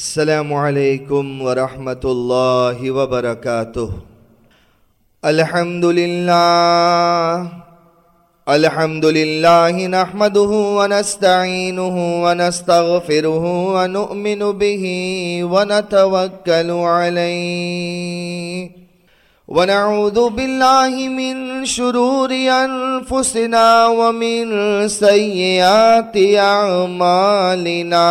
السلام علیکم ورحمۃ اللہ وبرکاتہ الحمد للہ الحمد للہ نحمده ونستعینه ونستغفره ونؤمن به ونتوکل علیه ونعوذ بالله من شرور أنفسنا ومن سيئات أعمالنا.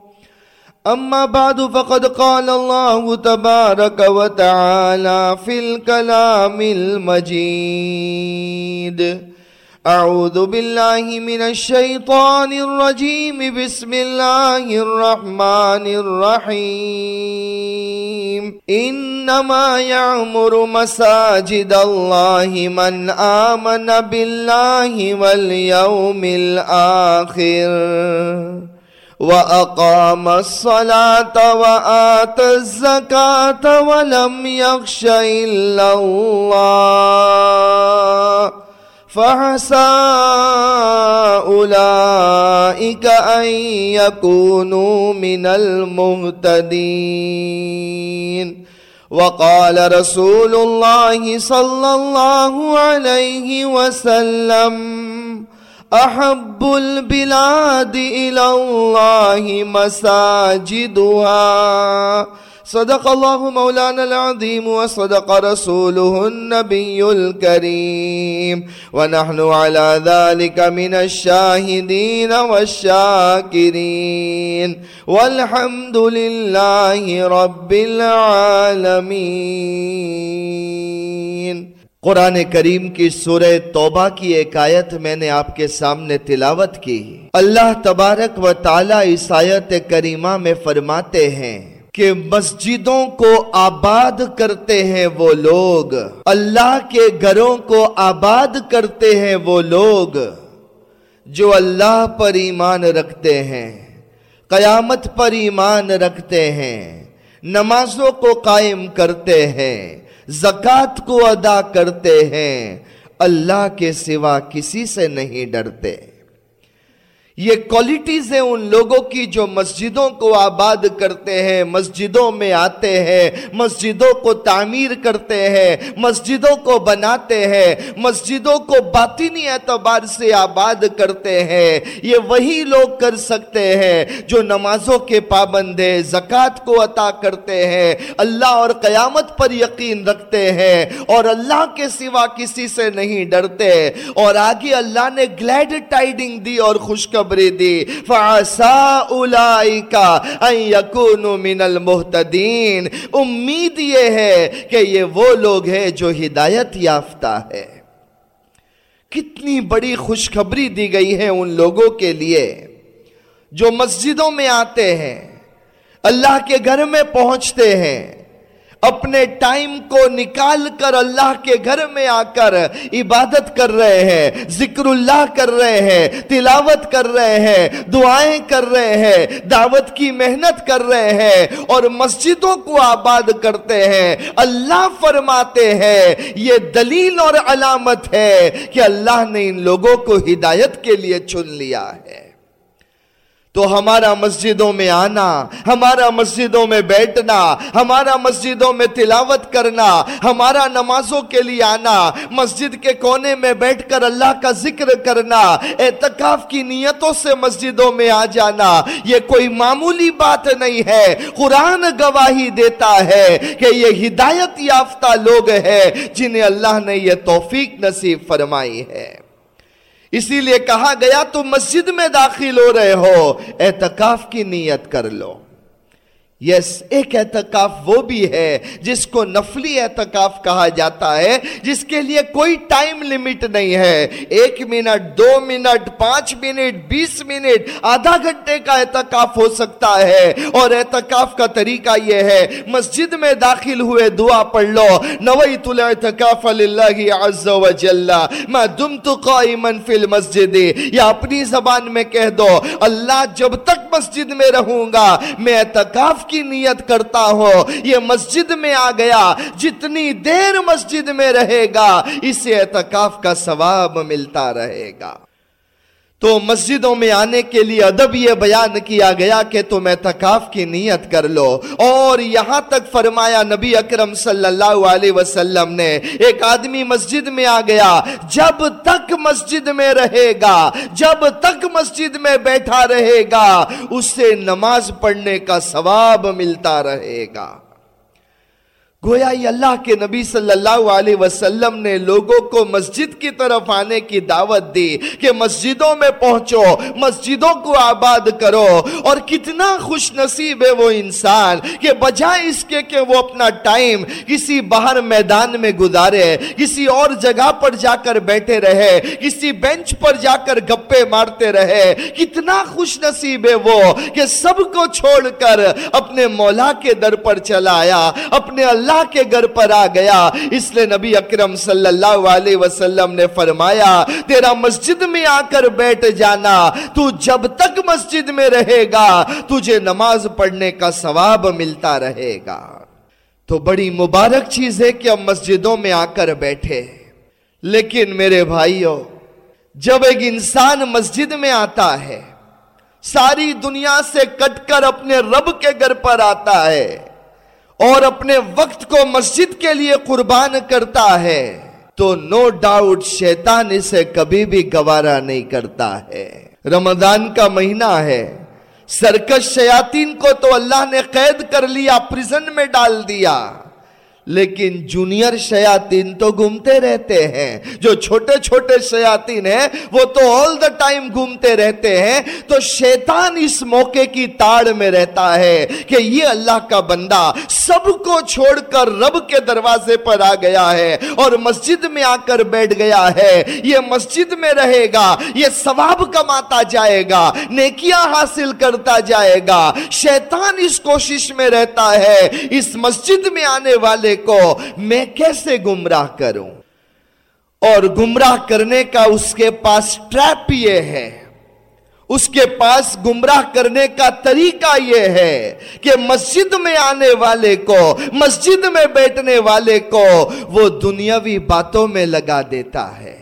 أما بعد، فقد قال الله تبارك وتعالى في الكلام المجيد. أعوذ بالله من الشيطان الرجيم. بسم الله الرحمن الرحيم. إنما يعمر مساجد الله من آمن بالله واليوم الآخر. وأقام الصلاة وآتى الزكاة ولم يخش إلا الله فعسى أولئك أن يكونوا من المهتدين. وقال رسول الله صلى الله عليه وسلم أحب البلاد إلى الله مساجدها. صدق الله مولانا العظيم وصدق رسوله النبي الكريم. ونحن على ذلك من الشاهدين والشاكرين. والحمد لله رب العالمين. قرآن کریم کی سورہ توبہ کی ایک آیت میں نے آپ کے سامنے تلاوت کی۔ اللہ تبارک و تعالی اس آیت کریمہ میں فرماتے ہیں کہ مسجدوں کو آباد کرتے ہیں وہ لوگ۔ اللہ کے گھروں کو آباد کرتے ہیں وہ لوگ جو اللہ پر ایمان رکھتے ہیں، قیامت پر ایمان رکھتے ہیں، نمازوں کو قائم کرتے ہیں۔ زکوٰۃ کو ادا کرتے ہیں اللہ کے سوا کسی سے نہیں ڈرتے۔ یہ کوالٹیز ہیں ان لوگوں کی جو مسجدوں کو آباد کرتے ہیں، مسجدوں میں آتے ہیں، مسجدوں کو تعمیر کرتے ہیں، مسجدوں کو بناتے ہیں، مسجدوں کو باطنی اعتبار سے آباد کرتے ہیں۔ یہ وہی لوگ کر سکتے ہیں جو نمازوں کے پابند ہیں، زکوٰۃ کو عطا کرتے ہیں۔ اللہ اور قیامت پر یقین رکھتے ہیں اور اللہ کے سوا کسی سے نہیں ڈرتے۔ اور آگے اللہ نے گلیڈ ٹائڈنگ دی اور خوشخبری خبری دی. فعسا اولائکا ان یکونو من المحتدین امید یہ ہے کہ یہ وہ لوگ ہیں جو ہدایت یافتہ ہے کتنی بڑی خوشخبری دی گئی ہے ان لوگوں کے لیے جو مسجدوں میں آتے ہیں، اللہ کے گھر میں پہنچتے ہیں اپنے ٹائم کو نکال کر اللہ کے گھر میں آ کر عبادت کر رہے ہیں، ذکر اللہ کر رہے ہیں، تلاوت کر رہے ہیں، دعائیں کر رہے ہیں، دعوت کی محنت کر رہے ہیں اور مسجدوں کو آباد کرتے ہیں۔ اللہ فرماتے ہیں، یہ دلیل اور علامت ہے کہ اللہ نے ان لوگوں کو ہدایت کے لیے چن لیا ہے۔ تو ہمارا مسجدوں میں آنا، ہمارا مسجدوں میں بیٹھنا، ہمارا مسجدوں میں تلاوت کرنا، ہمارا نمازوں کے لیے آنا، مسجد کے کونے میں بیٹھ کر اللہ کا ذکر کرنا اعتقاف کی نیتوں سے مسجدوں میں آ جانا، یہ کوئی معمولی بات نہیں ہے۔ قرآن گواہی دیتا ہے کہ یہ ہدایت یافتہ لوگ ہیں جنہیں اللہ نے یہ توفیق نصیب فرمائی ہے۔ اسی لیے کہا گیا تو مسجد میں داخل ہو رہے ہو۔ اعتقاف کی نیت کر لو۔ یس ایک اعتکاف وہ بھی ہے جس کو نفلی اعتکاف کہا جاتا ہے، جس کے لیے کوئی ٹائم لیمٹ نہیں ہے۔ ایک منٹ، دو منٹ، پانچ منٹ، بیس منٹ، آدھا گھنٹے کا اعتکاف ہو سکتا ہے۔ اور اعتکاف کا طریقہ یہ ہے، مسجد میں داخل ہوئے دعا پڑھ لو۔ نویت الاعتکاف للہ عز و جل۔ میں دمت قائما فی المسجد۔ یا اپنی زبان میں کہہ دو، اللہ جب تک مسجد میں رہوں گا، میں اعتکاف کی نیت کرتا ہو یہ مسجد میں آ گیا۔ جتنی دیر مسجد میں رہے گا، اسے اعتکاف کا ثواب ملتا رہے گا۔ تو مسجدوں میں آنے کے لیے ادب یہ بیان کیا گیا کہ تم اعتکاف کی نیت کر لو۔ اور یہاں تک فرمایا نبی اکرم صلی اللہ علیہ وسلم نے، ایک آدمی مسجد میں آ گیا، جب تک مسجد میں رہے گا، جب تک مسجد میں بیٹھا رہے گا اس سے نماز پڑھنے کا ثواب ملتا رہے گا۔ گویا یہ اللہ کے نبی صلی اللہ علیہ وسلم نے لوگوں کو مسجد کی طرف آنے کی دعوت دی کہ مسجدوں میں پہنچو، مسجدوں کو آباد کرو۔ اور کتنا خوش نصیب ہے وہ انسان کہ بجائے اس کے کہ وہ اپنا ٹائم کسی باہر میدان میں گزارے، کسی اور جگہ پر جا کر بیٹھے رہے، کسی بینچ پر جا کر گپے مارتے رہے۔ کتنا خوش نصیب ہے وہ کہ سب کو چھوڑ کر اپنے مولا کے در پر چلا آیا، اپنے اللہ اللہ کے گھر پر آ گیا۔ اس لیے نبی اکرم صلی اللہ علیہ وسلم نے فرمایا، تیرا مسجد میں آ کر بیٹھ جانا۔ تو جب تک مسجد میں رہے گا، تجھے نماز پڑھنے کا ثواب ملتا رہے گا۔ تو بڑی مبارک چیز ہے کہ ہم مسجدوں میں آ کر بیٹھے۔ لیکن میرے بھائیوں، جب ایک انسان مسجد میں آتا ہے، ساری دنیا سے کٹ کر اپنے رب کے گھر پر آتا ہے۔ اور اپنے وقت کو مسجد کے لیے قربان کرتا ہے، تو نو ڈاؤٹ شیطان اسے کبھی بھی گوارا نہیں کرتا ہے۔ رمضان کا مہینہ ہے۔ سرکش شیاطین کو تو اللہ نے قید کر لیا پریزن میں ڈال دیا۔ لیکن جونیئر شیاطین تو گھومتے رہتے ہیں۔ جو چھوٹے چھوٹے شیاطین ہیں، وہ تو آل دا ٹائم گھومتے رہتے ہیں۔ تو شیطان اس موقع کی تاڑ میں رہتا ہے کہ یہ اللہ کا بندہ سب کو چھوڑ کر رب کے دروازے پر آ گیا ہے اور مسجد میں آ کر بیٹھ گیا ہے۔ یہ مسجد میں رہے گا، یہ ثواب کماتا جائے گا، نیکیاں حاصل کرتا جائے گا۔ شیطان اس کوشش میں رہتا ہے، اس مسجد میں آنے والے کو میں کیسے گمراہ کروں؟ اور گمراہ کرنے کا اس کے پاس ٹریپ یہ ہے۔ اس کے پاس گمراہ کرنے کا طریقہ یہ ہے کہ مسجد میں آنے والے کو، مسجد میں بیٹھنے والے کو وہ دنیاوی باتوں میں لگا دیتا ہے۔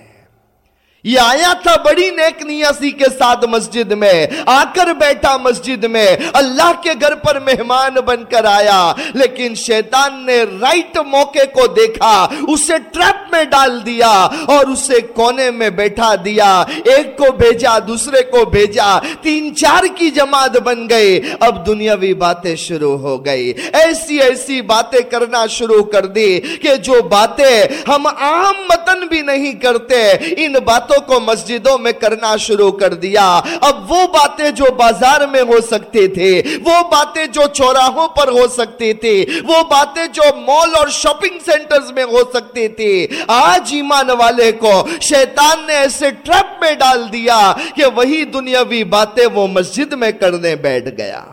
یہ آیا تھا، بڑی نیک نیاسی کے ساتھ مسجد میں۔ آ کر بیٹھا مسجد میں۔ اللہ کے گھر پر مہمان بن کر آیا۔ لیکن شیطان نے رائٹ موقع کو دیکھا، اسے ٹریپ میں ڈال دیا اور اسے کونے میں بیٹھا دیا۔ ایک کو بھیجا، دوسرے کو بھیجا۔ تین چار کی جماعت بن گئی۔ اب دنیاوی باتیں شروع ہو گئی۔ ایسی ایسی باتیں کرنا شروع کر دی کہ جو باتیں ہم عام متن بھی نہیں کرتے، ان باتوں باتوں کو مسجدوں میں کرنا شروع کر دیا۔ اب وہ باتیں جو بازار میں ہو سکتے تھے، وہ باتیں جو چوراہوں پر ہو سکتے تھے، وہ باتیں جو مال اور شاپنگ سینٹرز میں ہو سکتے تھے۔ آج ایمان والے کو شیطان نے ایسے ٹرپ میں ڈال دیا کہ وہی دنیاوی باتیں وہ مسجد میں کرنے بیٹھ گیا۔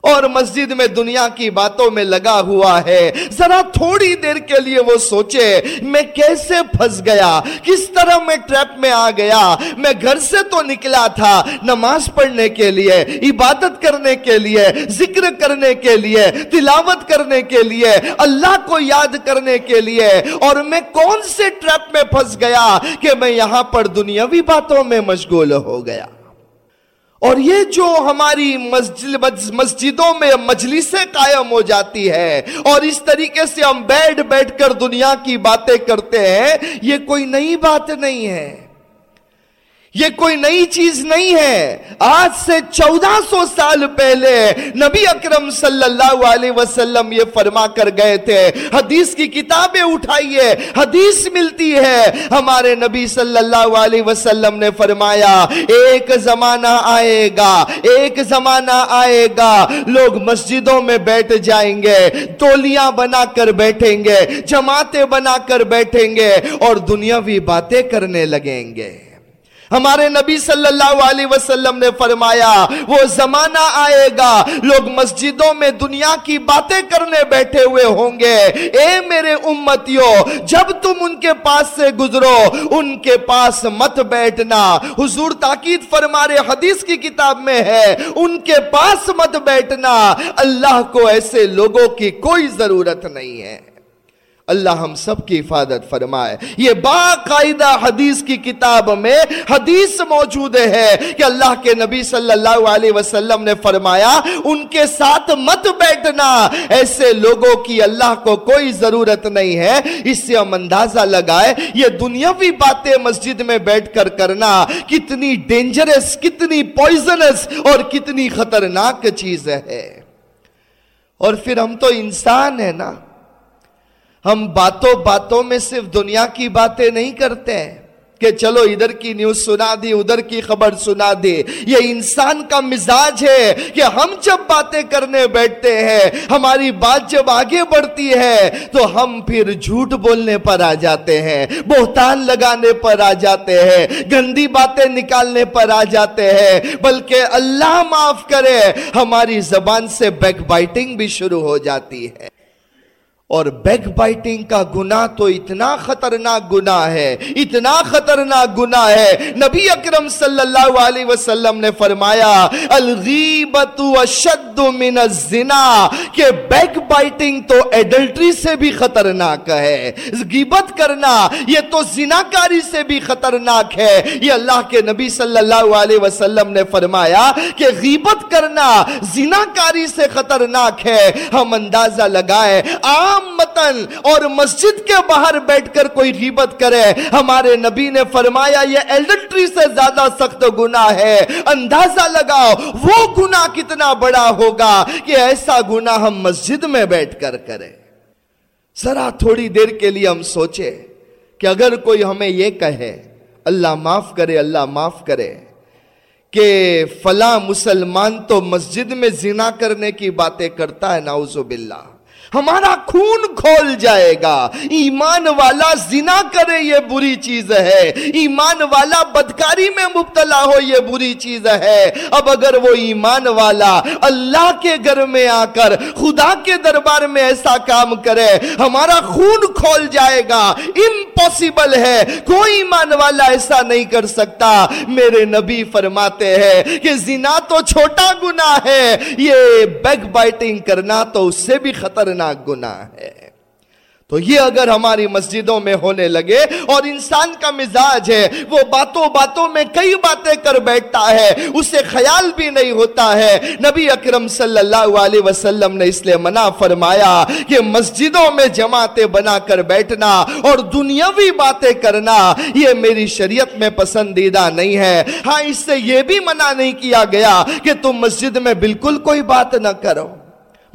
اور مسجد میں دنیا کی باتوں میں لگا ہوا ہے۔ ذرا تھوڑی دیر کے لیے وہ سوچے، میں کیسے پھنس گیا؟ کس طرح میں ٹریپ میں آ گیا؟ میں گھر سے تو نکلا تھا نماز پڑھنے کے لیے، عبادت کرنے کے لیے، ذکر کرنے کے لیے، تلاوت کرنے کے لیے، اللہ کو یاد کرنے کے لیے۔ اور میں کون سے ٹریپ میں پھنس گیا کہ میں یہاں پر دنیاوی باتوں میں مشغول ہو گیا؟ اور یہ جو ہماری مسجدوں میں مجلسیں قائم ہو جاتی ہے اور اس طریقے سے ہم بیٹھ بیٹھ کر دنیا کی باتیں کرتے ہیں، یہ کوئی نئی بات نہیں ہے۔ یہ کوئی نئی چیز نہیں ہے۔ آج سے چودہ سو سال پہلے نبی اکرم صلی اللہ علیہ وسلم یہ فرما کر گئے تھے، حدیث کی کتابیں اٹھائیے، حدیث ملتی ہے۔ ہمارے نبی صلی اللہ علیہ وسلم نے فرمایا، ایک زمانہ آئے گا، ایک زمانہ آئے گا، لوگ مسجدوں میں بیٹھ جائیں گے، تولیاں بنا کر بیٹھیں گے، جماعتیں بنا کر بیٹھیں گے اور دنیاوی باتیں کرنے لگیں گے۔ ہمارے نبی صلی اللہ علیہ وسلم نے فرمایا، وہ زمانہ آئے گا، لوگ مسجدوں میں دنیا کی باتیں کرنے بیٹھے ہوئے ہوں گے۔ اے میرے امتیوں جب تم ان کے پاس سے گزرو، ان کے پاس مت بیٹھنا۔ حضور تاکید فرمارے حدیث کی کتاب میں ہے، ان کے پاس مت بیٹھنا۔ اللہ کو ایسے لوگوں کی کوئی ضرورت نہیں ہے۔ اللہ ہم سب کی حفاظت فرمائے۔ یہ باقاعدہ حدیث کی کتاب میں حدیث موجود ہے کہ اللہ کے نبی صلی اللہ علیہ وسلم نے فرمایا، ان کے ساتھ مت بیٹھنا، ایسے لوگوں کی اللہ کو کوئی ضرورت نہیں ہے۔ اس سے ہم اندازہ لگائے، یہ دنیاوی باتیں مسجد میں بیٹھ کر کرنا کتنی ڈینجرس کتنی پوائزنس اور کتنی خطرناک چیز ہے۔ اور پھر ہم تو انسان ہیں نا۔ ہم باتوں باتوں میں صرف دنیا کی باتیں نہیں کرتے ہیں کہ چلو ادھر کی نیوز سنا دی، ادھر کی خبر سنا دی۔ یہ انسان کا مزاج ہے کہ ہم جب باتیں کرنے بیٹھتے ہیں، ہماری بات جب آگے بڑھتی ہے، تو ہم پھر جھوٹ بولنے پر آ جاتے ہیں، بہتان لگانے پر آ جاتے ہیں، گندی باتیں نکالنے پر آ جاتے ہیں۔ بلکہ اللہ معاف کرے، ہماری زبان سے بیک بائٹنگ بھی شروع ہو جاتی ہے۔ اور بیک بائٹنگ کا گناہ تو اتنا خطرناک گناہ ہے، اتنا خطرناک گناہ ہے۔ نبی اکرم صلی اللہ علیہ وسلم نے فرمایا الغیبت اشد من الزنا، کہ بیک بائٹنگ تو ایڈلٹری سے بھی خطرناک ہے۔ غیبت کرنا، یہ تو زناکاری سے بھی خطرناک ہے۔ یہ اللہ کے نبی صلی اللہ علیہ وسلم نے فرمایا کہ غیبت کرنا زناکاری سے خطرناک ہے۔ ہم اندازہ لگائے عام متن اور مسجد کے باہر بیٹھ کر کوئی غیبت کرے۔ ہمارے نبی نے فرمایا، یہ ایلڈنٹری سے زیادہ سخت گناہ ہے۔ اندازہ لگاؤ، وہ گناہ کتنا بڑا ہوگا کہ ایسا گناہ ہم مسجد میں بیٹھ کر کریں۔ ذرا تھوڑی دیر کے لیے ہم سوچے کہ اگر کوئی ہمیں یہ کہے، اللہ معاف کرے، اللہ معاف کرے کہ فلاں مسلمان تو مسجد میں زنا کرنے کی باتیں کرتا ہے، نعوذ باللہ۔ ہمارا خون کھول جائے گا۔ ایمان والا زنا کرے یہ بری چیز ہے۔ ایمان والا بدکاری میں مبتلا ہو یہ بری چیز ہے۔ اب اگر وہ ایمان والا اللہ کے گھر میں آ کر خدا کے دربار میں ایسا کام کرے، ہمارا خون کھول جائے گا۔ امپوسیبل ہے۔ کوئی ایمان والا ایسا نہیں کر سکتا۔ میرے نبی فرماتے ہیں کہ زنا تو چھوٹا گناہ ہے، یہ بیک بائٹنگ کرنا تو اس سے بھی خطرناک خطرناک گناہ ہے۔ تو یہ اگر ہماری مسجدوں میں ہونے لگے اور انسان کا مزاج ہے، وہ باتوں باتوں میں کئی باتیں کر بیٹھتا ہے، اسے خیال بھی نہیں ہوتا ہے۔ نبی اکرم صلی اللہ علیہ وسلم نے اس لیے منع فرمایا کہ مسجدوں میں جماعتیں بنا کر بیٹھنا اور دنیاوی باتیں کرنا، یہ میری شریعت میں پسندیدہ نہیں ہے۔ ہاں اس سے یہ بھی منع نہیں کیا گیا کہ تم مسجد میں بالکل کوئی بات نہ کرو۔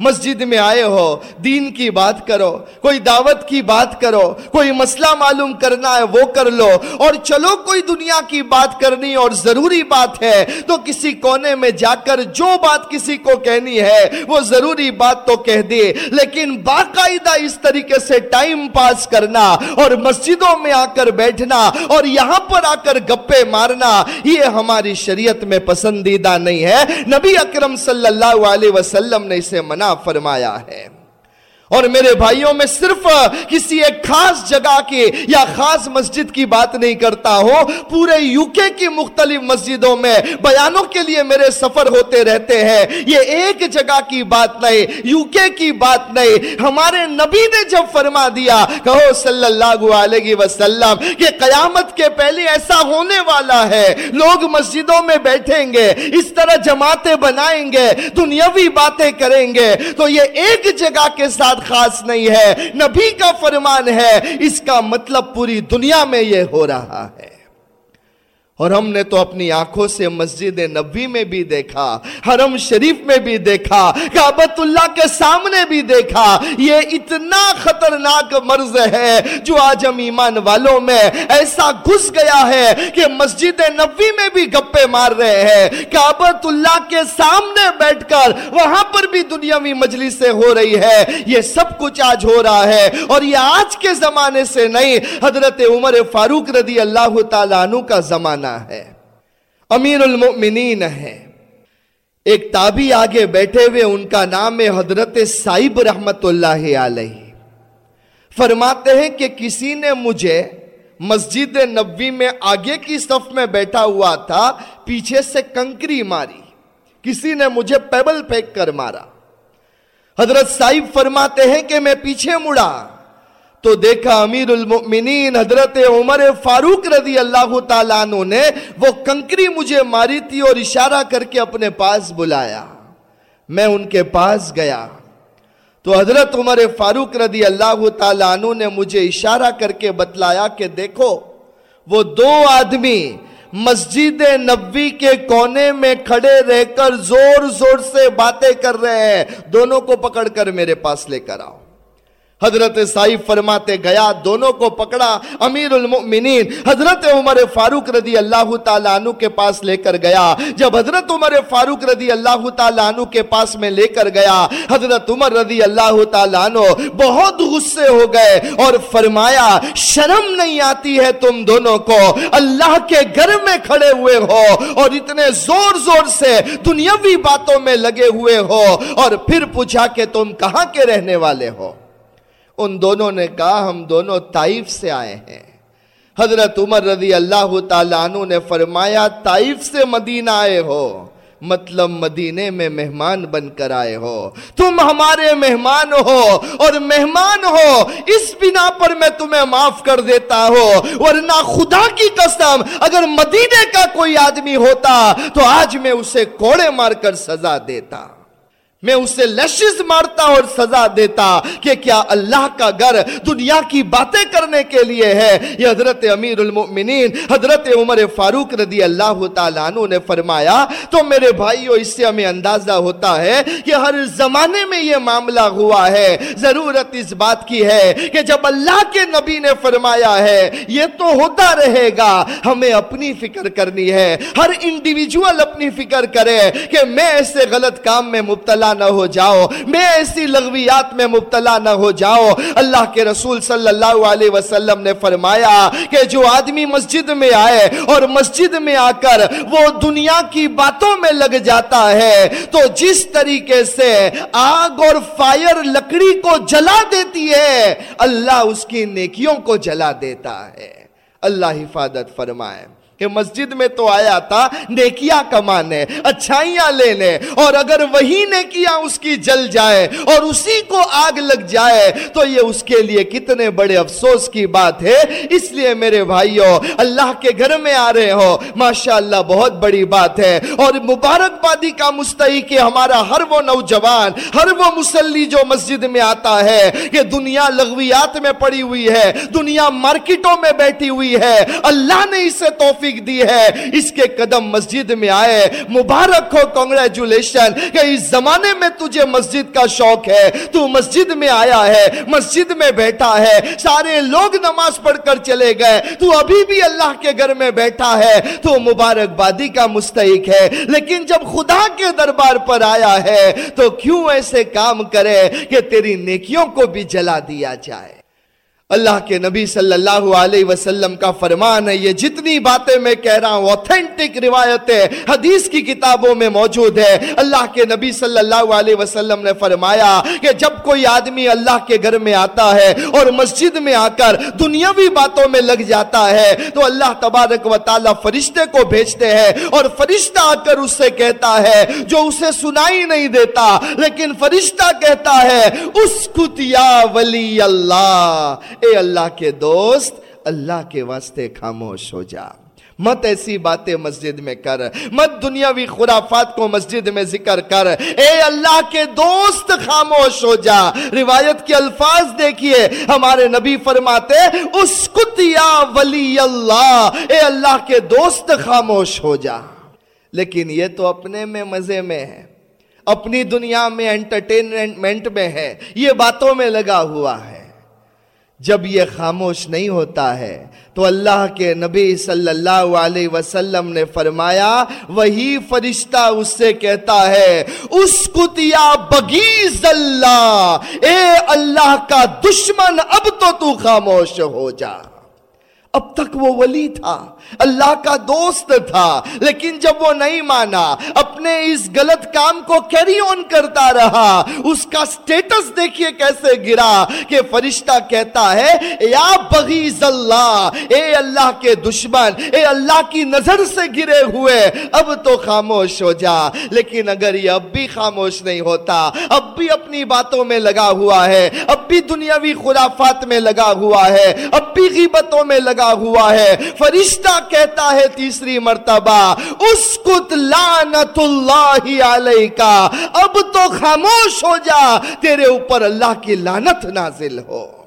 مسجد میں آئے ہو، دین کی بات کرو، کوئی دعوت کی بات کرو، کوئی مسئلہ معلوم کرنا ہے وہ کر لو۔ اور چلو، کوئی دنیا کی بات کرنی اور ضروری بات ہے تو کسی کونے میں جا کر جو بات کسی کو کہنی ہے، وہ ضروری بات تو کہہ دے۔ لیکن باقاعدہ اس طریقے سے ٹائم پاس کرنا اور مسجدوں میں آ کر بیٹھنا اور یہاں پر آ کر گپے مارنا، یہ ہماری شریعت میں پسندیدہ نہیں ہے۔ نبی اکرم صلی اللہ علیہ وسلم نے اسے منع فرمایا ہے۔ اور میرے بھائیوں، میں صرف کسی ایک خاص جگہ کی یا خاص مسجد کی بات نہیں کرتا ہوں۔ پورے یوکے کی مختلف مسجدوں میں بیانوں کے لیے میرے سفر ہوتے رہتے ہیں۔ یہ ایک جگہ کی بات نہیں یوکے کی بات نہیں۔ ہمارے نبی نے جب فرما دیا، کہو صلی اللہ علیہ وسلم، کہ قیامت کے پہلے ایسا ہونے والا ہے۔ لوگ مسجدوں میں بیٹھیں گے، اس طرح جماعتیں بنائیں گے، دنیاوی باتیں کریں گے۔ تو یہ ایک جگہ کے ساتھ خاص نہیں ہے، نبی کا فرمان ہے، اس کا مطلب پوری دنیا میں یہ ہو رہا ہے۔ اور ہم نے تو اپنی آنکھوں سے مسجد نبی میں بھی دیکھا، حرم شریف میں بھی دیکھا کعبت اللہ کے سامنے بھی دیکھا۔ یہ اتنا خطرناک مرض ہے جو آج ہم ایمان والوں میں ایسا گھس گیا ہے کہ مسجد نبی میں بھی گپے مار رہے ہیں۔ کعبت اللہ کے سامنے بیٹھ کر وہاں پر بھی دنیاوی مجلس ہو رہی ہے۔ یہ سب کچھ آج ہو رہا ہے اور یہ آج کے زمانے سے نہیں، حضرت عمر فاروق رضی اللہ تعالیٰ عنہ کا زمانہ۔ ہے۔ امیر المؤمنین ہے۔ ایک تابی آگے بیٹھے ہوئے ان کا نام ہے حضرت سائب رحمت اللہ علیہ۔ فرماتے ہیں کہ کسی نے مجھے مسجد نبوی میں آگے کی صف میں بیٹھا ہوا تھا، پیچھے سے کنکری ماری۔ کسی نے مجھے پیبل پھینک کر مارا۔ حضرت صاحب فرماتے ہیں کہ میں پیچھے مڑا۔ تو دیکھا امیر المؤمنین حضرت عمر فاروق رضی اللہ تعالیٰ عنہ نے وہ کنکری مجھے ماری تھی اور اشارہ کر کے اپنے پاس بلایا۔ میں ان کے پاس گیا۔ تو حضرت عمر فاروق رضی اللہ تعالیٰ عنہ نے مجھے اشارہ کر کے بتلایا کہ دیکھو، وہ دو آدمی مسجد نبوی کے کونے میں کھڑے رہ کر زور زور سے باتیں کر رہے ہیں۔ دونوں کو پکڑ کر میرے پاس لے کر آؤ۔ حضرت سائف فرماتے گیا، دونوں کو پکڑا، امیر المؤمنین، حضرت عمر فاروق رضی اللہ تعالیٰ عنہ کے پاس لے کر گیا۔ جب حضرت عمر فاروق رضی اللہ تعالیٰ عنہ کے پاس میں لے کر گیا، حضرت عمر رضی اللہ تعالیٰ عنہ بہت غصے ہو گئے اور فرمایا، شرم نہیں آتی ہے تم دونوں کو، اللہ کے گھر میں کھڑے ہوئے ہو اور اتنے زور زور سے دنیاوی باتوں میں لگے ہوئے ہو اور پھر پوچھا کہ تم کہاں کے رہنے والے ہو؟ ان دونوں نے کہا، ہم دونوں تائف سے آئے ہیں۔ حضرت عمر رضی اللہ تعالیٰ عنہ نے فرمایا تائف سے مدینہ آئے ہو مطلب مدینے میں مہمان بن کر آئے ہو۔ تم ہمارے مہمان ہو اور مہمان ہو، اس بنا پر میں تمہیں معاف کر دیتا ہو ورنہ خدا کی قسم، اگر مدینے کا کوئی آدمی ہوتا تو آج میں اسے کوڑے مار کر سزا دیتا۔ میں اسے لشز مارتا اور سزا دیتا کہ کیا اللہ کا گھر دنیا کی باتیں کرنے کے لیے ہے۔ یہ حضرت امیر المؤمنین، حضرت عمر فاروق رضی اللہ تعالیٰ عنہ نے فرمایا، تو میرے بھائیو، اس سے ہمیں اندازہ ہوتا ہے کہ ہر زمانے میں یہ معاملہ ہوا ہے۔ ضرورت اس بات کی ہے کہ جب اللہ کے نبی نے فرمایا ہے، یہ تو ہوتا رہے گا۔ ہمیں اپنی فکر کرنی ہے۔ ہر انڈیویجول اپنی فکر کرے کہ میں ایسے غلط کام میں مبتلا نہ ہو جاؤ۔ میں ایسی لغویات میں مبتلا نہ ہو جاؤ۔ اللہ کے رسول صلی اللہ علیہ وسلم نے فرمایا کہ جو آدمی مسجد میں آئے اور مسجد میں آ کر وہ دنیا کی باتوں میں لگ جاتا ہے، تو جس طریقے سے آگ اور فائر لکڑی کو جلا دیتی ہے، اللہ اس کی نیکیوں کو جلا دیتا ہے۔ اللہ حفاظت فرمائے۔ کہ مسجد میں تو آیا تھا، نیکیاں کمانے، اچھائیاں لینے، اور اگر وہی نیکیاں اس کی جل جائے اور اسی کو آگ لگ جائے، تو یہ اس کے لیے کتنے بڑے افسوس کی بات ہے۔ اس لیے میرے بھائیوں، اللہ کے گھر میں آ رہے ہو، ماشاءاللہ بہت بڑی بات ہے۔ اور مبارک بادی کا مستحق کہ ہمارا ہر وہ نوجوان، ہر وہ مسلی جو مسجد میں آتا ہے، کہ دنیا لغویات میں پڑی ہوئی ہے، دنیا مارکیٹوں میں بیٹھی ہوئی ہے، اللہ نے اسے توفیق توفیق دی ہے، اس کے قدم مسجد میں آئے۔ مبارک ہو کنگریچولیشن کہ اس زمانے میں تجھے مسجد کا شوق ہے۔ تو مسجد میں آیا ہے، مسجد میں بیٹھا ہے۔ سارے لوگ نماز پڑھ کر چلے گئے۔ تو ابھی بھی اللہ کے گھر میں بیٹھا ہے۔ تو مبارک بادی کا مستحق ہے۔ لیکن جب خدا کے دربار پر آیا ہے، تو کیوں ایسے کام کرے کہ تیری نیکیوں کو بھی جلا دیا جائے؟ اللہ کے نبی صلی اللہ علیہ وسلم کا فرمان ہے، یہ جتنی باتیں میں کہہ رہا ہوں اوتھینٹک روایتیں حدیث کی کتابوں میں موجود ہے اللہ کے نبی صلی اللہ علیہ وسلم نے فرمایا کہ جب کوئی آدمی اللہ کے گھر میں آتا ہے اور مسجد میں آ کر دنیاوی باتوں میں لگ جاتا ہے، تو اللہ تبارک و تعالی فرشتے کو بھیجتے ہیں اور فرشتہ آ کر اس سے کہتا ہے، جو اسے سنائی نہیں دیتا، لیکن فرشتہ کہتا ہے اس کتیا ولی اللہ اے اللہ کے دوست، اللہ کے واسطے خاموش ہو جا۔ مت ایسی باتیں مسجد میں کر، مت دنیاوی خرافات کو مسجد میں ذکر کر۔ اے اللہ کے دوست، خاموش ہو جا۔ روایت کے الفاظ دیکھیے، ہمارے نبی فرماتے اسکت یا ولی اللہ۔ اے اللہ کے دوست، خاموش ہو جا۔ لیکن یہ تو اپنے میں مزے میں ہے۔ اپنی دنیا میں انٹرٹینمنٹ میں ہے۔ یہ باتوں میں لگا ہوا ہے۔ جب یہ خاموش نہیں ہوتا ہے، تو اللہ کے نبی صلی اللہ علیہ وسلم نے فرمایا، وہی فرشتہ اس سے کہتا ہے اس کتیا بگیز اللہ، اے اللہ کا دشمن، اب تو تو خاموش ہو جا۔ اب تک وہ ولی تھا، اللہ کا دوست تھا، لیکن جب وہ نہیں مانا، اپنے اس غلط کام کو کیری آن کرتا رہا، اس کا سٹیٹس دیکھیے کیسے گرا کہ فرشتہ کہتا ہے، یا بغیز اللہ، اے اللہ کے دشمن، اے اللہ کی نظر سے گرے ہوئے، اب تو خاموش ہو جا۔ لیکن اگر یہ اب بھی خاموش نہیں ہوتا، اب بھی اپنی باتوں میں لگا ہوا ہے، اب بھی دنیاوی خرافات میں لگا ہوا ہے، اب بھی غیبتوں میں لگا ہوا ہے۔ فرشتہ کہتا ہے تیسری مرتبہ اس کت لانت اللہ علیہ کا اب تو خاموش ہو جا، تیرے اوپر اللہ کی لانت نازل ہو۔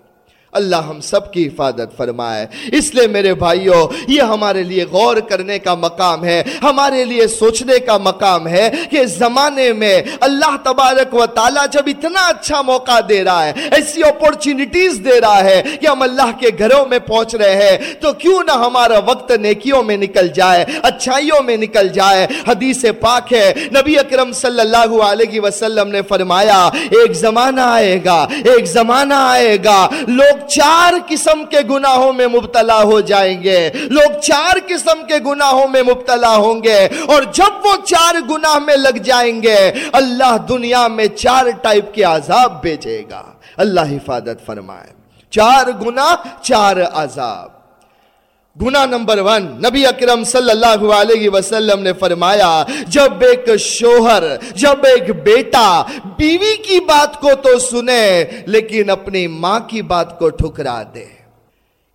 اللہ ہم سب کی حفاظت فرمائے۔ اس لیے میرے بھائیوں یہ ہمارے لیے غور کرنے کا مقام ہے، ہمارے لیے سوچنے کا مقام ہے کہ زمانے میں اللہ تبارک و تعالیٰ جب اتنا اچھا موقع دے رہا ہے، ایسی اپورچونٹیز دے رہا ہے کہ ہم اللہ کے گھروں میں پہنچ رہے ہیں، تو کیوں نہ ہمارا وقت نیکیوں میں نکل جائے، اچھائیوں میں نکل جائے۔ حدیث پاک ہے، نبی اکرم صلی اللہ علیہ وسلم نے فرمایا، ایک زمانہ آئے گا، ایک زمانہ آئے گا، لوگ چار قسم کے گناہوں میں مبتلا ہو جائیں گے۔ لوگ چار قسم کے گناہوں میں مبتلا ہوں گے اور جب وہ چار گناہ میں لگ جائیں گے، اللہ دنیا میں چار ٹائپ کے عذاب بیچے گا۔ اللہ حفاظت فرمائے۔ چار گناہ، چار عذاب۔ گناہ نمبر ون، نبی اکرم صلی اللہ علیہ وسلم نے فرمایا، جب ایک شوہر، جب ایک بیٹا بیوی کی بات کو تو سنے، لیکن اپنی ماں کی بات کو ٹھکرا دے۔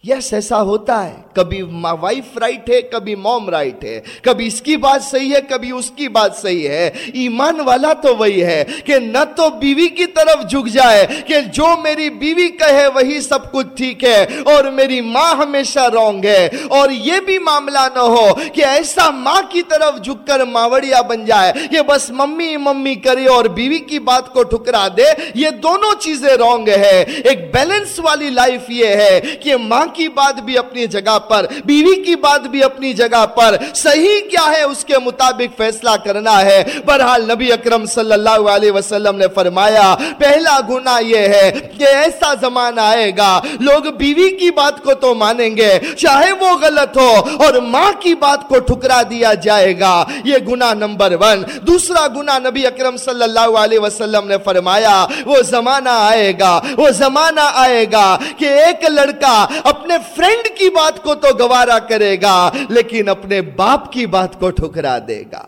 یس ایسا ہوتا ہے۔ کبھی وائف رائٹ ہے، کبھی موم رائٹ ہے۔ کبھی اس کی بات صحیح ہے، کبھی اس کی بات صحیح ہے۔ ایمان والا تو وہی ہے کہ نہ تو بیوی کی طرف جھک جائے کہ جو میری بیوی کہے وہی سب کچھ ٹھیک ہے اور میری ماں ہمیشہ رونگ ہے۔ اور یہ بھی معاملہ نہ ہو کہ ایسا ماں کی طرف جھک کر ماوڑیا بن جائے کہ بس ممی ممی کرے اور بیوی کی بات کو ٹھکرا دے۔ یہ دونوں چیزیں رونگ ہے۔ ایک بیلنس والی لائف یہ ہے کہ ماں کی بات بھی اپنی جگہ پر، بیوی کی بات بھی اپنی جگہ پر۔ صحیح کیا ہے؟ اس کے مطابق فیصلہ کرنا ہے۔ برحال نبی اکرم صلی اللہ علیہ وسلم نے فرمایا، پہلا گناہ یہ ہے کہ ایسا زمانہ آئے گا، لوگ بیوی کی بات کو تو مانیں گے، چاہے وہ غلط ہو اور ماں کی بات کو ٹھکرا دیا جائے گا۔ یہ گناہ نمبر ون۔ دوسرا گناہ نبی اکرم صلی اللہ علیہ وسلم نے فرمایا، وہ زمانہ آئے گا، وہ زمانہ آئے گا کہ ایک لڑکا اپنے اپنے فرینڈ کی بات کو تو گوارا کرے گا، لیکن اپنے باپ کی بات کو ٹھکرا دے گا۔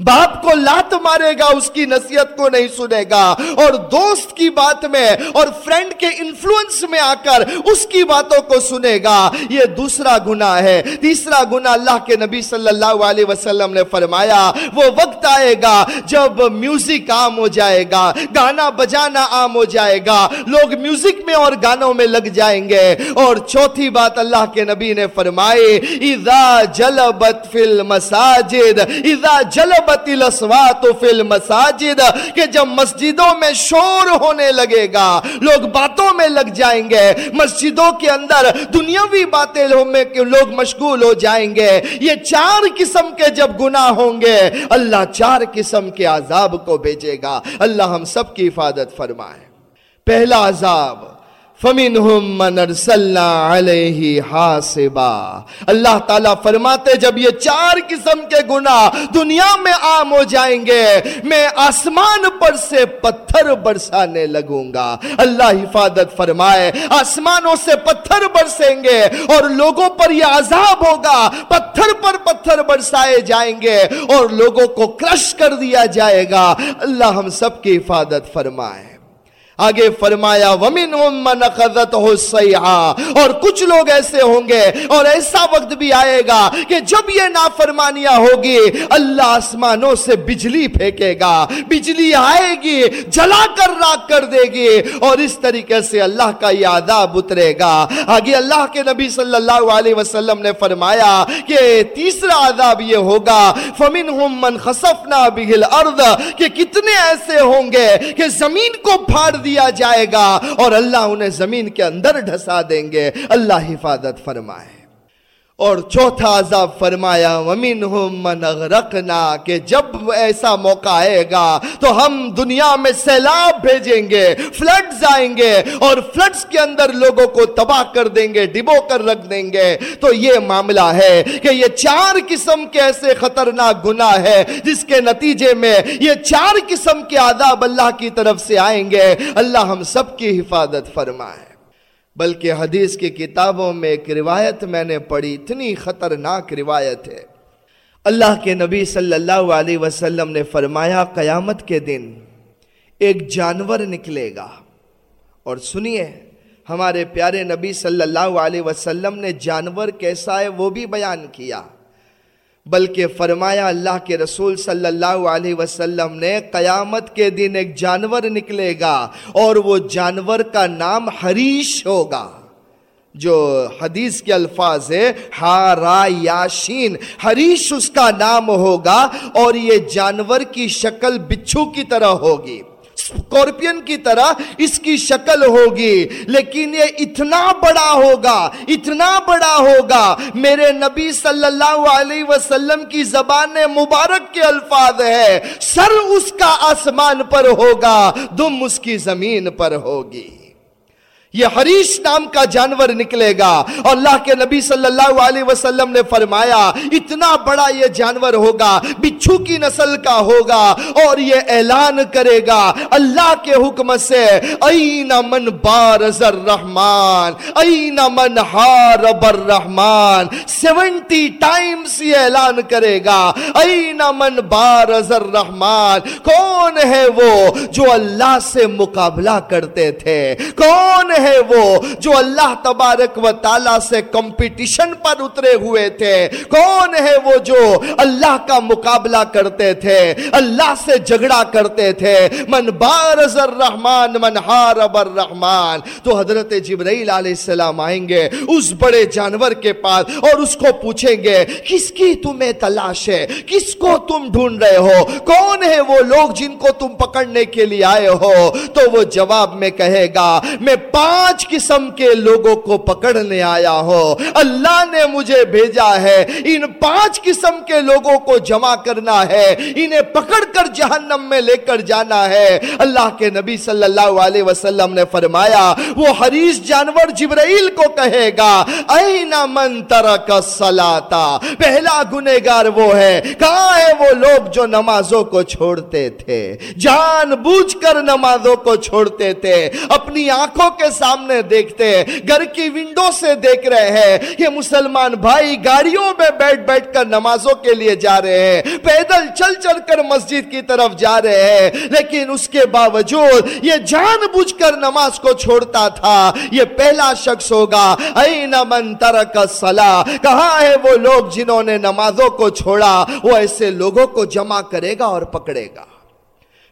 باپ کو لات مارے گا، اس کی نصیحت کو نہیں سنے گا۔ اور دوست کی بات میں اور فرینڈ کے انفلوئنس میں آ کر اس کی باتوں کو سنے گا۔ یہ دوسرا گناہ ہے۔ تیسرا گناہ اللہ کے نبی صلی اللہ علیہ وسلم نے فرمایا، وہ وقت آئے گا جب میوزک عام ہو جائے گا، گانا بجانا عام ہو جائے گا۔ لوگ میوزک میں اور گانوں میں لگ جائیں گے۔ اور چوتھی بات اللہ کے نبی نے فرمائے اذا جلبت فی المساجد اذا جلبت فی المساجد، کہ جب مسجدوں میں شور ہونے لگے گا، لوگ باتوں میں لگ جائیں گے۔ مسجدوں کے اندر دنیاوی باتیں لوگ مشغول ہو جائیں گے۔ یہ چار قسم کے جب گناہ ہوں گے، اللہ چار قسم کے عذاب کو بھیجے گا۔ اللہ ہم سب کی حفاظت فرمائے۔ پہلا عذاب فَمِنْهُمْ مَنْ عَلَيْهِ حَاسِبًا۔ اللہ تعالیٰ فرماتے، جب یہ چار قسم کے گناہ دنیا میں عام ہو جائیں گے، میں آسمان پر سے پتھر برسانے لگوں گا۔ اللہ حفاظت فرمائے، آسمانوں سے پتھر برسیں گے اور لوگوں پر یہ عذاب ہوگا۔ پتھر پر پتھر برسائے جائیں گے اور لوگوں کو کرش کر دیا جائے گا۔ اللہ ہم سب کی حفاظت فرمائے۔ آگے فرمایا ومن من خزت ہو اور کچھ لوگ ایسے ہوں گے، اور ایسا وقت بھی آئے گا کہ جب یہ نافرمانیاں ہوگی، اللہ آسمانوں سے بجلی پھینکے گا، بجلی آئے گی، جلا کر راک کر دے گی، اور اس طریقے سے اللہ کا یہ عذاب اترے گا۔ آگے اللہ کے نبی صلی اللہ علیہ وسلم نے فرمایا کہ تیسرا عذاب یہ ہوگا فمنہم من خصفنا به الارض کہ کتنے ایسے ہوں گے کہ زمین کو پھاڑ دیا جائے گا اور اللہ انہیں زمین کے اندر ڈھسا دیں گے۔ اللہ حفاظت فرمائے۔ اور چوتھا عذاب فرمایا، وَمِنْهُمْ مَنْ اغرقنا، کہ جب ایسا موقع آئے گا تو ہم دنیا میں سیلاب بھیجیں گے فلڈز آئیں گے اور فلڈز کے اندر لوگوں کو تباہ کر دیں گے، ڈبو کر رکھ دیں گے۔ تو یہ معاملہ ہے کہ یہ چار قسم کے ایسے خطرناک گناہ ہے جس کے نتیجے میں یہ چار قسم کے عذاب اللہ کی طرف سے آئیں گے۔ اللہ ہم سب کی حفاظت فرمائے۔ بلکہ حدیث کی کتابوں میں ایک روایت میں نے پڑھی، اتنی خطرناک روایت ہے۔ اللہ کے نبی صلی اللہ علیہ وسلم نے فرمایا، قیامت کے دن ایک جانور نکلے گا۔ اور سنیے، ہمارے پیارے نبی صلی اللہ علیہ وسلم نے جانور کیسا ہے وہ بھی بیان کیا۔ بلکہ فرمایا اللہ کے رسول صلی اللہ علیہ وسلم نے قیامت کے دن ایک جانور نکلے گا اور وہ جانور کا نام حریش ہوگا، جو حدیث کے الفاظ ہے ہارا یاشین، حریش اس کا نام ہوگا اور یہ جانور کی شکل بچھو کی طرح ہوگی۔ اسکورپین کی طرح اس کی شکل ہوگی، لیکن یہ اتنا بڑا ہوگا، اتنا بڑا ہوگا، میرے نبی صلی اللہ علیہ وسلم کی زبان مبارک کے الفاظ ہے سر اس کا آسمان پر ہوگا، دم اس کی زمین پر ہوگی۔ یہ حریش نام کا جانور نکلے گا۔ اور اللہ کے نبی صلی اللہ علیہ وسلم نے فرمایا، اتنا بڑا یہ جانور ہوگا، بچھو کی نسل کا ہوگا اور یہ اعلان کرے گا اللہ کے حکم سے این من بارز الرحمن این من حارب الرحمن۔ سیونٹی ٹائمز یہ اعلان کرے گا این من بارز الرحمن۔ کون ہے وہ جو اللہ سے مقابلہ کرتے تھے؟ کون ہے ہے وہ جو اللہ تبارک و تعالی سے کمپٹیشن پر اترے ہوئے تھے۔ کون ہے وہ جو اللہ کا مقابلہ کرتے تھے، اللہ سے جھگڑا کرتے تھے۔ من بارز الرحمن من حارب الرحمن۔ تو حضرت جبرائیل علیہ السلام آئیں گے اس بڑے جانور کے پاس اور اس کو پوچھیں گے، کس کی تمہیں تلاش ہے؟ کس کو تم ڈھونڈ رہے ہو؟ کون ہے وہ لوگ جن کو تم پکڑنے کے لیے آئے ہو؟ تو وہ جواب میں کہے گا، میں پانچ پانچ قسم کے لوگوں کو پکڑنے آیا ہو اللہ نے مجھے بھیجا ہے۔ ان پانچ قسم کے لوگوں کو جمع کرنا ہے۔ انہیں پکڑ کر جہنم میں لے کر جانا ہے۔ اللہ کے نبی صلی اللہ علیہ وسلم نے فرمایا، وہ حریص جانور جبرائیل کو کہے گا، اینا من ترک الصلاتا پہلا گنہگار وہ ہے۔ کہاں ہے وہ لوگ جو نمازوں کو چھوڑتے تھے؟ جان بوجھ کر نمازوں کو چھوڑتے تھے۔ اپنی آنکھوں کے ساتھ سامنے دیکھتے گھر کی ونڈو سے دیکھ رہے ہیں۔ یہ مسلمان بھائی گاڑیوں میں بیٹھ بیٹھ کر نمازوں کے لیے جا رہے ہیں۔ پیدل چل چل کر مسجد کی طرف جا رہے ہیں۔ لیکن اس کے باوجود یہ جان بوجھ کر نماز کو چھوڑتا تھا۔ یہ پہلا شخص ہوگا۔ این من ترک الصلاح کہاں ہے وہ لوگ جنہوں نے نمازوں کو چھوڑا؟ وہ ایسے لوگوں کو جمع کرے گا اور پکڑے گا۔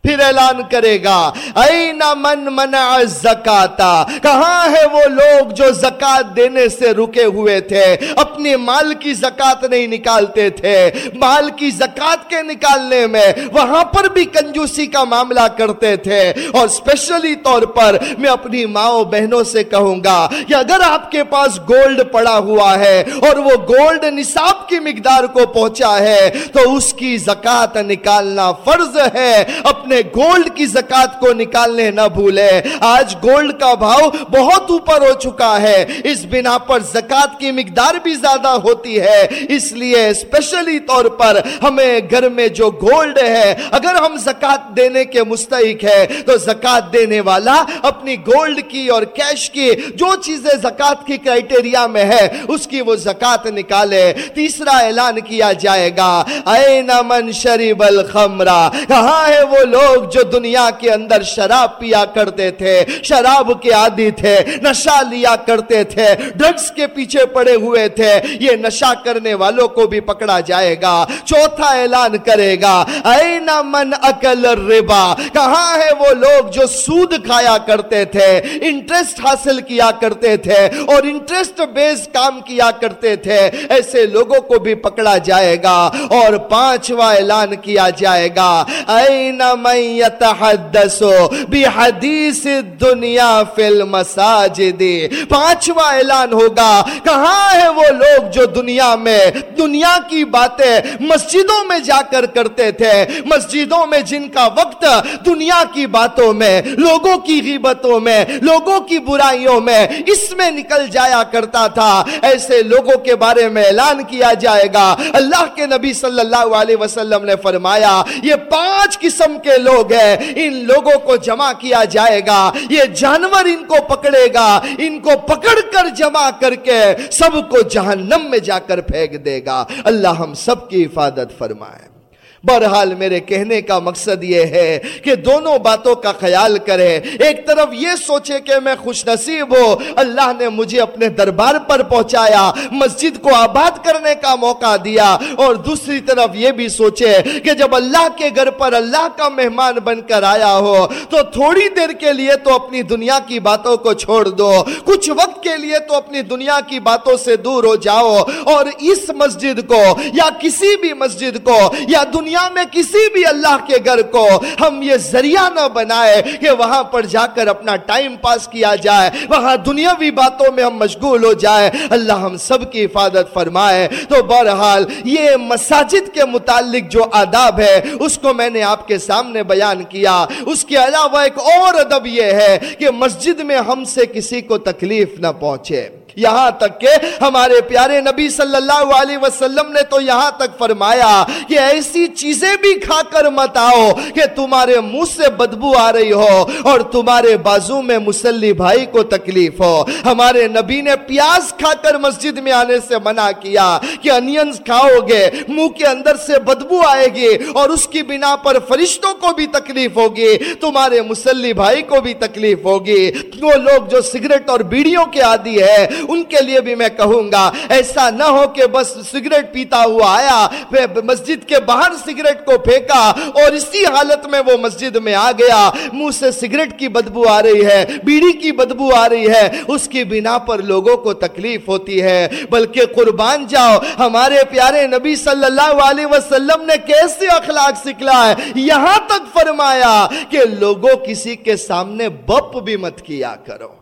پھر اعلان کرے گا، اینا من منع زکاتا کہاں ہے وہ لوگ جو زکات دینے سے رکے ہوئے تھے؟ اپنے مال کی زکات نہیں نکالتے تھے۔ مال کی زکات کے نکالنے میں وہاں پر بھی کنجوسی کا معاملہ کرتے تھے۔ اور اسپیشلی طور پر میں اپنی ماں بہنوں سے کہوں گا کہ اگر آپ کے پاس گولڈ پڑا ہوا ہے اور وہ گولڈ نصاب کی مقدار کو پہنچا ہے، تو اس کی زکات نکالنا فرض ہے۔ اپنے اپنے گولڈ کی زکات کو نکالنے نہ بھولے۔ آج گولڈ کا بھاؤ بہت اوپر ہو چکا ہے۔ اس بنا پر زکات کی مقدار بھی زیادہ ہوتی ہے۔ اس لیے اسپیشلی طور پر ہمیں گھر میں جو گولڈ ہے، اگر ہم زکات دینے کے مستحق ہے تو زکات دینے والا اپنی گولڈ کی اور کیش کی جو چیزیں زکات کی کرائٹیریا میں ہے، اس کی وہ زکات نکالے۔ تیسرا اعلان کیا جائے گا۔ اے من شریب الخمرہ کہاں ہے وہ لوگ لوگ جو دنیا کے اندر شراب پیا کرتے تھے، شراب کے عادی تھے، نشہ لیا کرتے تھے ڈرگس کے پیچھے پڑے ہوئے تھے، یہ نشہ کرنے والوں کو بھی پکڑا جائے گا، چوتھا اعلان کرے گا، اینا من اکل ربا کہاں ہے وہ لوگ جو سود کھایا کرتے تھے انٹرسٹ حاصل کیا کرتے تھے اور انٹرسٹ بیس کام کیا کرتے تھے، ایسے لوگوں کو بھی پکڑا جائے گا اور پانچواں اعلان کیا جائے گا، اینا من یتحدثو بحدیث دنیا فی المساجد۔ پانچواں اعلان ہوگا، کہاں ہے وہ لوگ جو دنیا میں، دنیا کی باتیں مسجدوں میں جا کر کرتے تھے، مسجدوں میں جن کا وقت دنیا کی باتوں میں، لوگوں کی غیبتوں میں، لوگوں کی برائیوں میں، اس میں نکل جایا کرتا تھا۔ ایسے لوگوں کے بارے میں اعلان کیا جائے گا۔ اللہ کے نبی صلی اللہ علیہ وسلم نے فرمایا، یہ پانچ قسم کے لوگ ہیں۔ ان لوگوں کو جمع کیا جائے گا۔ یہ جانور ان کو پکڑے گا۔ ان کو پکڑ کر جمع کر کے سب کو جہنم میں جا کر پھینک دے گا۔ اللہ ہم سب کی حفاظت فرمائے۔ بہرحال میرے کہنے کا مقصد یہ ہے کہ دونوں باتوں کا خیال کرے ایک طرف یہ سوچے کہ میں خوش نصیب ہوں۔ اللہ نے مجھے اپنے دربار پر پہنچایا، مسجد کو آباد کرنے کا موقع دیا۔ اور دوسری طرف یہ بھی سوچے کہ جب اللہ کے گھر پر اللہ کا مہمان بن کر آیا ہو، تو تھوڑی دیر کے لیے تو اپنی دنیا کی باتوں کو چھوڑ دو۔ کچھ وقت کے لیے تو اپنی دنیا کی باتوں سے دور ہو جاؤ۔ اور اس مسجد کو یا کسی بھی مسجد کو یا دنیا دنیا میں کسی بھی اللہ کے گھر کو ہم یہ ذریعہ نہ بنائے کہ وہاں پر جا کر اپنا ٹائم پاس کیا جائے، وہاں دنیاوی باتوں میں ہم مشغول ہو جائے، اللہ ہم سب کی حفاظت فرمائے۔ تو بہرحال یہ مساجد کے متعلق جو آداب ہے، اس کو میں نے آپ کے سامنے بیان کیا۔ اس کے علاوہ ایک اور ادب یہ ہے کہ مسجد میں ہم سے کسی کو تکلیف نہ پہنچے۔ یہاں تک کہ ہمارے پیارے نبی صلی اللہ علیہ وسلم نے تو یہاں تک فرمایا کہ ایسی چیزیں بھی کھا کر مت آؤ کہ تمہارے منہ سے بدبو آ رہی ہو اور تمہارے بازو میں مسلی بھائی کو تکلیف ہو۔ ہمارے نبی نے پیاز کھا کر مسجد میں آنے سے منع کیا کہ انینز کھاؤ گے، منہ کے اندر سے بدبو آئے گی اور اس کی بنا پر فرشتوں کو بھی تکلیف ہوگی، تمہارے مسلی بھائی کو بھی تکلیف ہوگی۔ وہ لوگ جو سگریٹ اور بیڑیوں کے عادی ہے ان کے لیے بھی میں کہوں گا، ایسا نہ ہو کہ بس سگریٹ پیتا ہوا آیا مسجد کے باہر سگریٹ کو پھینکا اور اسی حالت میں وہ مسجد میں آ گیا۔ منہ سے سگریٹ کی بدبو آ رہی ہے، بیڑی کی بدبو آ رہی ہے۔ اس کی بنا پر لوگوں کو تکلیف ہوتی ہے۔ بلکہ قربان جاؤ، ہمارے پیارے نبی صلی اللہ علیہ وسلم نے کیسے اخلاق سکھلا ہے۔ یہاں تک فرمایا کہ لوگوں کسی کے سامنے بپ بھی مت کیا کرو۔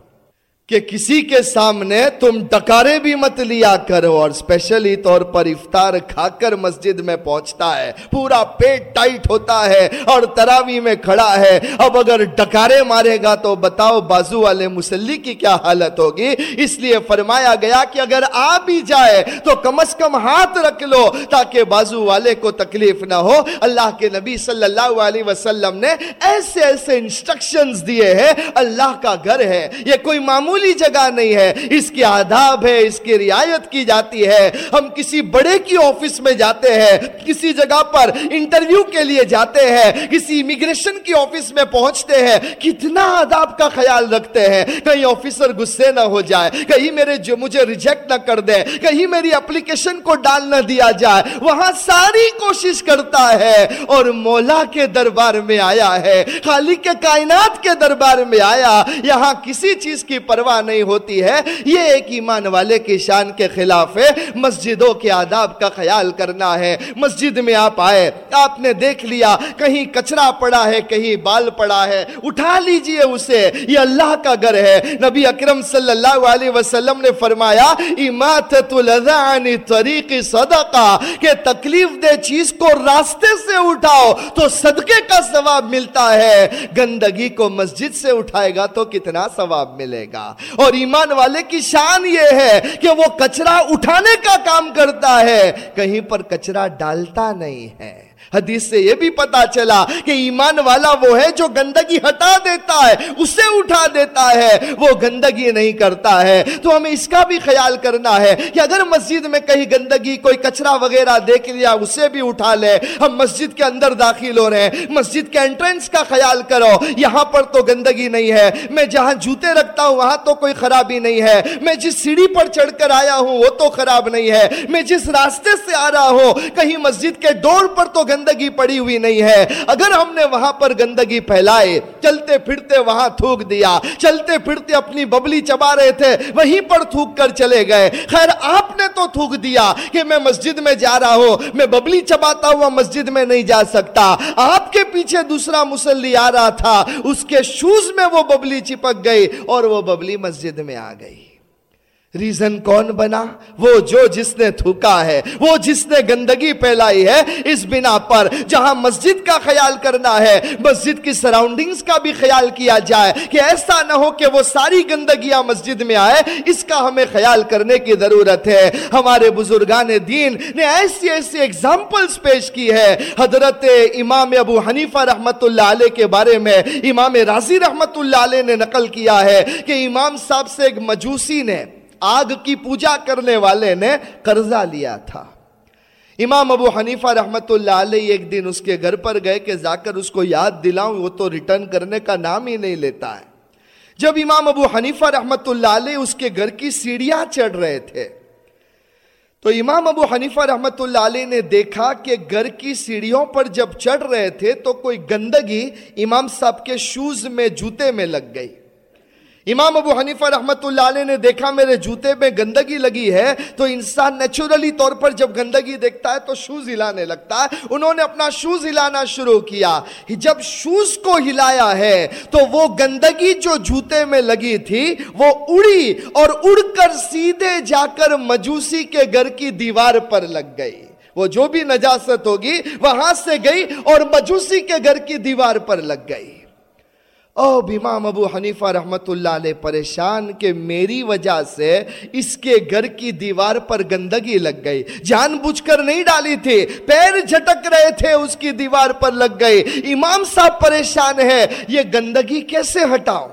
کہ کسی کے سامنے تم ڈکارے بھی مت لیا کرو اور اسپیشلی طور پر افطار کھا کر مسجد میں پہنچتا ہے۔ پورا پیٹ ٹائٹ ہوتا ہے اور تراوی میں کھڑا ہے۔ اب اگر ڈکارے مارے گا تو بتاؤ بازو والے مسلی کی کیا حالت ہوگی؟ اس لیے فرمایا گیا کہ اگر آ بھی جائے تو کم از کم ہاتھ رکھ لو تاکہ بازو والے کو تکلیف نہ ہو۔ اللہ کے نبی صلی اللہ علیہ وسلم نے ایسے ایسے انسٹرکشنز دیے ہیں۔ اللہ کا گھر ہے۔ یہ کوئی معمول معمولی جگہ نہیں ہے۔ اس کی آداب ہے، اس کی رعایت کی جاتی ہے۔ ہم کسی بڑے کی آفس میں جاتے ہیں، کسی جگہ پر انٹرویو کے لیے جاتے ہیں، کسی امیگریشن کی آفس میں پہنچتے ہیں۔ کتنا آداب کا خیال رکھتے ہیں۔ کہیں آفیسر غصے نہ ہو جائے، کہیں میرے جو مجھے ریجیکٹ نہ کر دے، کہیں میری اپلیکیشن کو ڈال نہ دیا جائے۔ وہاں ساری کوشش کرتا ہے اور مولا کے دربار میں آیا ہے، خالق کے کائنات کے دربار میں آیا۔ یہاں کسی چیز کی پرواہ پرواہ نہیں ہوتی ہے۔ یہ ایک ایمان والے کی شان کے خلاف ہے۔ مسجدوں کے آداب کا خیال کرنا ہے۔ مسجد میں آپ آئے، آپ نے دیکھ لیا، کہیں کچرا پڑا ہے، کہیں بال پڑا ہے۔ اٹھا لیجیے اسے۔ یہ اللہ کا گھر ہے۔ نبی اکرم صلی اللہ علیہ وسلم نے فرمایا اماتت الذعن طریق صدقہ کہ تکلیف دے چیز کو راستے سے اٹھاؤ تو صدقے کا ثواب ملتا ہے۔ گندگی کو مسجد سے اٹھائے گا تو کتنا ثواب ملے گا؟ اور ایمان والے کی شان یہ ہے کہ وہ کچرا اٹھانے کا کام کرتا ہے، کہیں پر کچرا ڈالتا نہیں ہے۔ حدیث سے یہ بھی پتا چلا کہ ایمان والا وہ ہے جو گندگی ہٹا دیتا ہے، اسے اٹھا دیتا ہے، وہ گندگی نہیں کرتا ہے۔ تو ہمیں اس کا بھی خیال کرنا ہے کہ اگر مسجد میں کہیں گندگی، کوئی کچرا وغیرہ دیکھ لیا، اسے بھی اٹھا لے۔ ہم مسجد کے اندر داخل ہو رہے ہیں۔ مسجد کے انٹرنس کا خیال کرو۔ یہاں پر تو گندگی نہیں ہے۔ میں جہاں جوتے رکھتا ہوں، وہاں تو کوئی خرابی نہیں ہے۔ میں جس سیڑھی پر چڑھ کر آیا ہوں، وہ تو خراب نہیں ہے۔ میں جس راستے سے آ رہا ہوں، کہیں مسجد کے ڈور پر تو گندگی پڑی ہوئی نہیں ہے۔ اگر ہم نے وہاں پر گندگی پھیلائے، چلتے پھرتے وہاں تھوک دیا، چلتے پھرتے اپنی ببلی چبا رہے تھے، وہیں پر تھوک کر چلے گئے۔ خیر، آپ نے تو تھوک دیا کہ میں مسجد میں جا رہا ہوں، میں ببلی چباتا ہوا مسجد میں نہیں جا سکتا۔ آپ کے پیچھے دوسرا مسلی آ رہا تھا، اس کے شوز میں وہ ببلی چپک گئی اور وہ ببلی مسجد میں آ گئی۔ ریزن کون بنا؟ وہ جو جس نے تھوکا ہے، وہ جس نے گندگی پھیلائی ہے، اس بنا پر جہاں مسجد کا خیال کرنا ہے، مسجد کی سراؤنڈنگز کا بھی خیال کیا جائے کہ ایسا نہ ہو کہ وہ ساری گندگیاں مسجد میں آئے۔ اس کا ہمیں خیال کرنے کی ضرورت ہے۔ ہمارے بزرگان دین نے ایسی ایسی اگزامپلز پیش کی ہے۔ حضرت امام ابو حنیفہ رحمت اللہ علیہ کے بارے میں امام راضی رحمت اللہ علیہ نے نقل کیا ہے کہ امام صاحب سے ایک مجوسی نے آگ کی پوجا کرنے والے نے قرضہ لیا تھا۔ امام ابو حنیفہ رحمت اللہ علیہ ایک دن اس کے گھر پر گئے کہ جا کر اس کو یاد دلاؤں، وہ تو ریٹرن کرنے کا نام ہی نہیں لیتا ہے۔ جب امام ابو حنیفہ رحمت اللہ علیہ اس کے گھر کی سیڑھیاں چڑھ رہے تھے، تو امام ابو حنیفہ رحمت اللہ علیہ نے دیکھا کہ گھر کی سیڑھیوں پر جب چڑھ رہے تھے تو کوئی گندگی امام صاحب کے شوز میں، جوتے میں لگ گئی۔ امام ابو حنیفہ رحمت اللہ علیہ نے دیکھا میرے جوتے میں گندگی لگی ہے تو انسان نیچرلی طور پر جب گندگی دیکھتا ہے تو شوز ہلانے لگتا ہے۔ انہوں نے اپنا شوز ہلانا شروع کیا۔ جب شوز کو ہلایا ہے تو وہ گندگی جو جوتے میں لگی تھی وہ اڑی اور اڑ کر سیدھے جا کر مجوسی کے گھر کی دیوار پر لگ گئی۔ وہ جو بھی نجاست ہوگی وہاں سے گئی اور مجوسی کے گھر کی دیوار پر لگ گئی۔ اب امام ابو حنیفہ رحمت اللہ علیہ پریشان کہ میری وجہ سے اس کے گھر کی دیوار پر گندگی لگ گئی۔ جان بوجھ کر نہیں ڈالی تھی، پیر جھٹک رہے تھے، اس کی دیوار پر لگ گئی۔ امام صاحب پریشان ہے یہ گندگی کیسے ہٹاؤ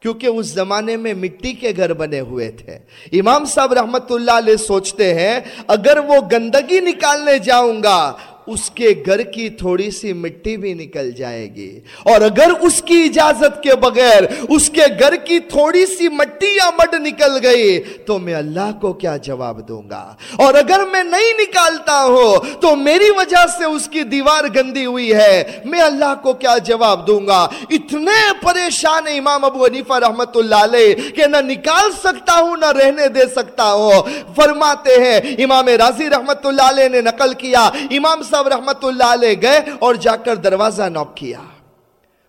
کیونکہ اس زمانے میں مٹی کے گھر بنے ہوئے تھے۔ امام صاحب رحمت اللہ علیہ سوچتے ہیں، اگر وہ گندگی نکالنے جاؤں گا اس کے گھر کی تھوڑی سی مٹی بھی نکل جائے گی۔ اور اگر اس کی اجازت کے بغیر اس کے گھر کی تھوڑی سی مٹی یا مڈ نکل گئی، تو میں اللہ کو کیا جواب دوں گا؟ اور اگر میں نہیں نکالتا ہوں تو میری وجہ سے اس کی دیوار گندی ہوئی ہے۔ میں اللہ کو کیا جواب دوں گا؟ اتنے پریشان امام ابو حنیفہ رحمت اللہ علیہ کہ نہ نکال سکتا ہوں، نہ رہنے دے سکتا ہوں۔ فرماتے ہیں، امام راضی رحمت اللہ علیہ نے نقل کیا۔ امام صاحب صاحب رحمت اللہ علیہ گئے اور جا کر دروازہ نوک کیا۔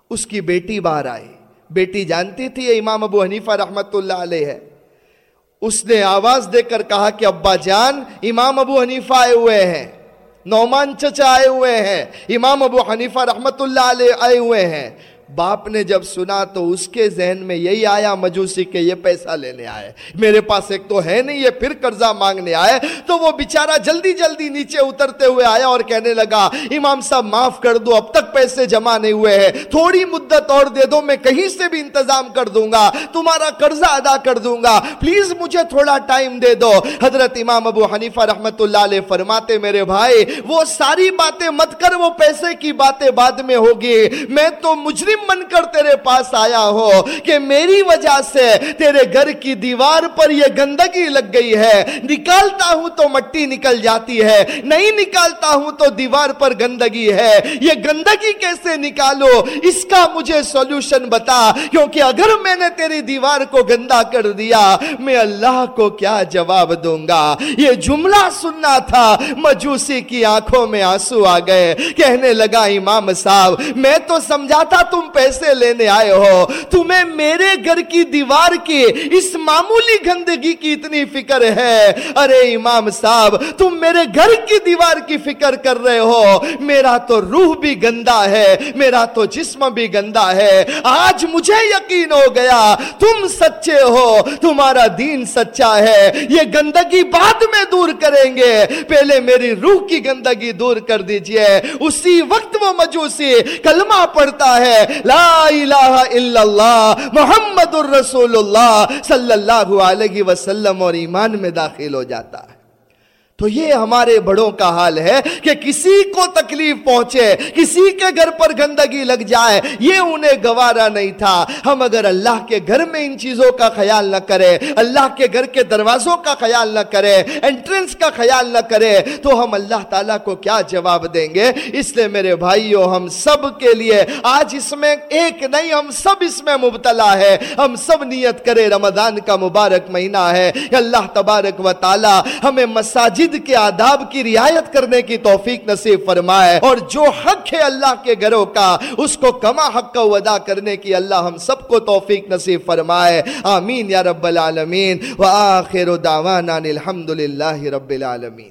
اس کی بیٹی باہر آئی۔ بیٹی جانتی تھی یہ امام ابو حنیفہ رحمت اللہ علیہ ہے۔ اس نے آواز دے کر کہا کہ ابا جان، امام ابو حنیفہ آئے ہوئے ہیں۔ نومان چچا آئے ہوئے ہیں۔ امام ابو حنیفہ رحمت اللہ علیہ آئے ہوئے ہیں۔ باپ نے جب سنا تو اس کے ذہن میں یہی آیا، مجوسی کے یہ پیسہ لینے آئے۔ میرے پاس ایک تو ہے نہیں، یہ پھر قرضہ مانگنے آئے۔ تو وہ بیچارہ جلدی جلدی نیچے اترتے ہوئے آیا اور کہنے لگا، امام صاحب معاف کر دو، اب تک پیسے جمع نہیں ہوئے ہیں۔ تھوڑی مدت اور دے دو، میں کہیں سے بھی انتظام کر دوں گا، تمہارا قرضہ ادا کر دوں گا۔ پلیز مجھے تھوڑا ٹائم دے دو۔ حضرت امام ابو حنیفہ رحمت اللہ علیہ فرماتے، میرے بھائی، وہ ساری باتیں مت کر، وہ پیسے کی باتیں بعد میں ہوگی۔ میں تو مجرم من کر تیرے پاس آیا ہو کہ میری وجہ سے تیرے گھر کی دیوار پر یہ گندگی لگ گئی ہے۔ نکالتا ہوں تو مٹی نکل جاتی ہے، نہیں نکالتا ہوں تو دیوار پر گندگی ہے۔ یہ گندگی کیسے نکالو؟ اس کا مجھے سولوشن بتا، کیونکہ اگر میں نے تیری دیوار کو گندا کر دیا، میں اللہ کو کیا جواب دوں گا؟ یہ جملہ سننا تھا، مجوسی کی آنکھوں میں آنسو آ گئے۔ کہنے لگا امام صاحب، میں تو سمجھاتا تم پیسے لینے آئے ہو، تمہیں میرے گھر کی دیوار کی اس معمولی گندگی کی اتنی فکر ہے۔ ارے امام صاحب، تم میرے گھر کی دیوار کی فکر کر رہے ہو۔ میرا تو روح بھی گندا ہے، میرا تو جسم بھی گندا ہے۔ آج مجھے یقین ہو گیا، تم سچے ہو، تمہارا دین سچا ہے۔ یہ گندگی بعد میں دور کریں گے۔ پہلے میری روح کی گندگی دور کر دیجیے۔ اسی وقت وہ مجوسی کلمہ پڑھتا ہے۔ لا الہ الا اللہ محمد الرسول اللہ صلی اللہ علیہ وسلم اور ایمان میں داخل ہو جاتا۔ ہے تو یہ ہمارے بڑوں کا حال ہے کہ کسی کو تکلیف پہنچے، کسی کے گھر پر گندگی لگ جائے، یہ انہیں گوارا نہیں تھا۔ ہم اگر اللہ کے گھر میں ان چیزوں کا خیال نہ کرے اللہ کے گھر کے دروازوں کا خیال نہ کرے انٹرنس کا خیال نہ کرے تو ہم اللہ تعالیٰ کو کیا جواب دیں گے؟ اس لیے میرے بھائیوں ہم سب کے لیے، آج اس میں ایک نہیں، ہم سب اس میں مبتلا ہے ہم سب نیت کرے رمضان کا مبارک مہینہ ہے۔ اللہ تبارک و تعالی ہمیں مساجد مسجد کے آداب کی رعایت کرنے کی توفیق نصیب فرمائے اور جو حق ہے اللہ کے گھروں کا، اس کو کما حق کا ادا کرنے کی اللہ ہم سب کو توفیق نصیب فرمائے۔ آمین یا رب العالمین۔ وآخر دعوانا الحمدللہ رب العالمین۔